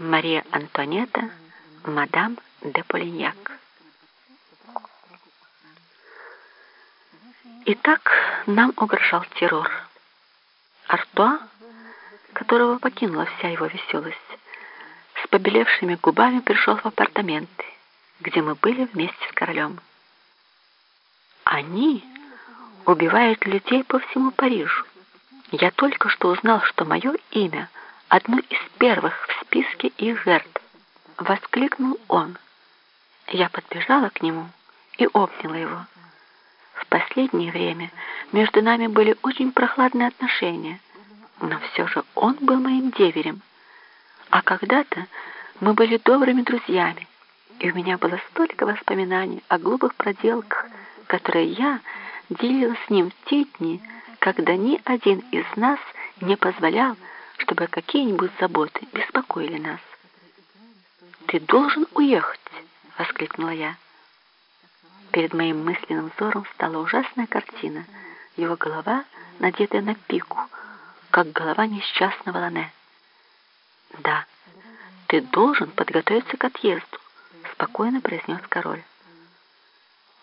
Мария Антонета, мадам де Полиньяк. Итак, нам угрожал террор. Артуа, которого покинула вся его веселость, с побелевшими губами пришел в апартаменты, где мы были вместе с королем. Они убивают людей по всему Парижу. Я только что узнал, что мое имя одно из первых в списке их жертв. Воскликнул он. Я подбежала к нему и обняла его. В последнее время между нами были очень прохладные отношения, но все же он был моим деверем. А когда-то мы были добрыми друзьями, и у меня было столько воспоминаний о глупых проделках, которые я делила с ним в те дни, когда ни один из нас не позволял, чтобы какие-нибудь заботы беспокоили нас. «Ты должен уехать!» — воскликнула я. Перед моим мысленным взором стала ужасная картина. Его голова, надетая на пику, как голова несчастного Лане. «Да, ты должен подготовиться к отъезду», — спокойно произнес король.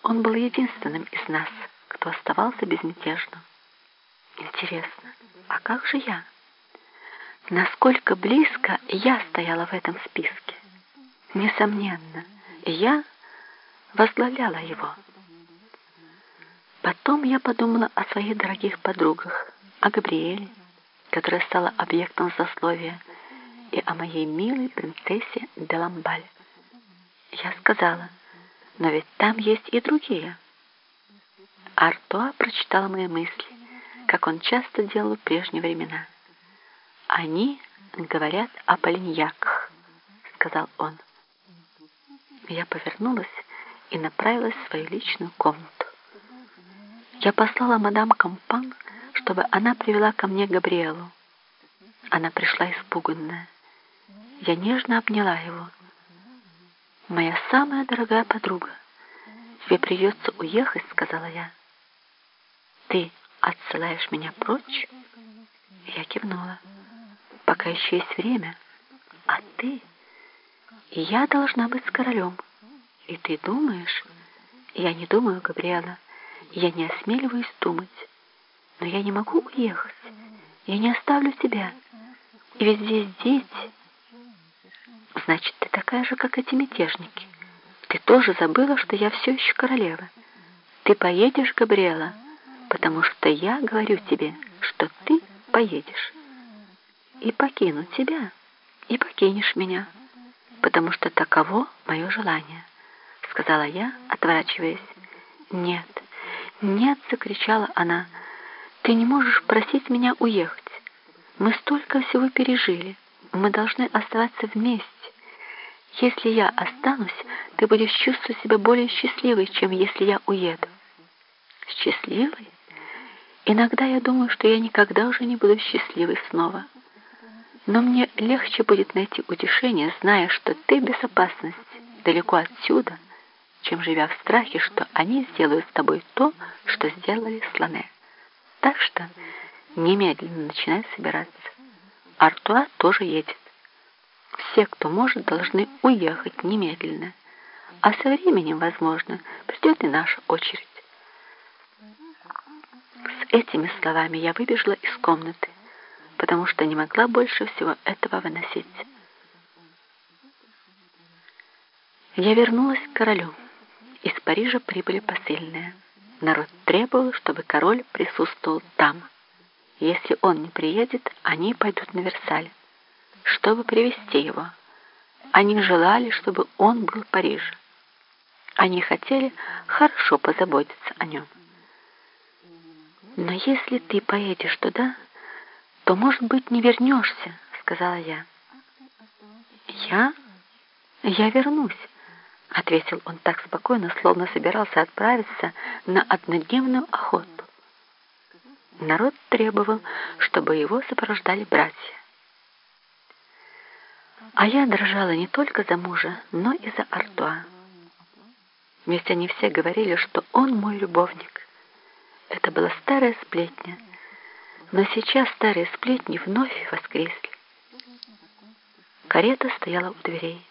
Он был единственным из нас, кто оставался безмятежным. Интересно, а как же я? Насколько близко я стояла в этом списке? Несомненно, я возглавляла его. Потом я подумала о своих дорогих подругах, о Габриэле, которая стала объектом засловия, и о моей милой принцессе Деламбаль. Я сказала, но ведь там есть и другие. Артуа прочитал мои мысли, как он часто делал в прежние времена. «Они говорят о полиньяках», — сказал он. Я повернулась и направилась в свою личную комнату. Я послала мадам Кампан, чтобы она привела ко мне Габриэлу. Она пришла испуганная. Я нежно обняла его. «Моя самая дорогая подруга, тебе придется уехать», — сказала я. «Ты отсылаешь меня прочь?» Я кивнула. «Пока еще есть время. А ты? Я должна быть с королем. И ты думаешь?» «Я не думаю, Габриэла. Я не осмеливаюсь думать. Но я не могу уехать. Я не оставлю тебя. И ведь здесь дети...» Значит, ты такая же, как эти мятежники. Ты тоже забыла, что я все еще королева. Ты поедешь, Габриэла, потому что я говорю тебе, что ты поедешь. И покину тебя, и покинешь меня, потому что таково мое желание, сказала я, отворачиваясь. Нет, нет, закричала она, ты не можешь просить меня уехать. Мы столько всего пережили. Мы должны оставаться вместе. Если я останусь, ты будешь чувствовать себя более счастливой, чем если я уеду. Счастливой? Иногда я думаю, что я никогда уже не буду счастливой снова. Но мне легче будет найти утешение, зная, что ты в безопасности, далеко отсюда, чем живя в страхе, что они сделают с тобой то, что сделали с Лане. Так что немедленно начинай собираться. Артуа тоже едет. Все, кто может, должны уехать немедленно. А со временем, возможно, придет и наша очередь. С этими словами я выбежала из комнаты, потому что не могла больше всего этого выносить. Я вернулась к королю. Из Парижа прибыли посыльные. Народ требовал, чтобы король присутствовал там. Если он не приедет, они пойдут на Версаль, чтобы привести его. Они желали, чтобы он был в Париже. Они хотели хорошо позаботиться о нем. «Но если ты поедешь туда, то, может быть, не вернешься», — сказала я. «Я? Я вернусь», — ответил он так спокойно, словно собирался отправиться на однодневную охоту. Народ требовал, чтобы его сопровождали братья. А я дрожала не только за мужа, но и за Артуа. Ведь они все говорили, что он мой любовник. Это была старая сплетня, но сейчас старые сплетни вновь воскресли. Карета стояла у дверей.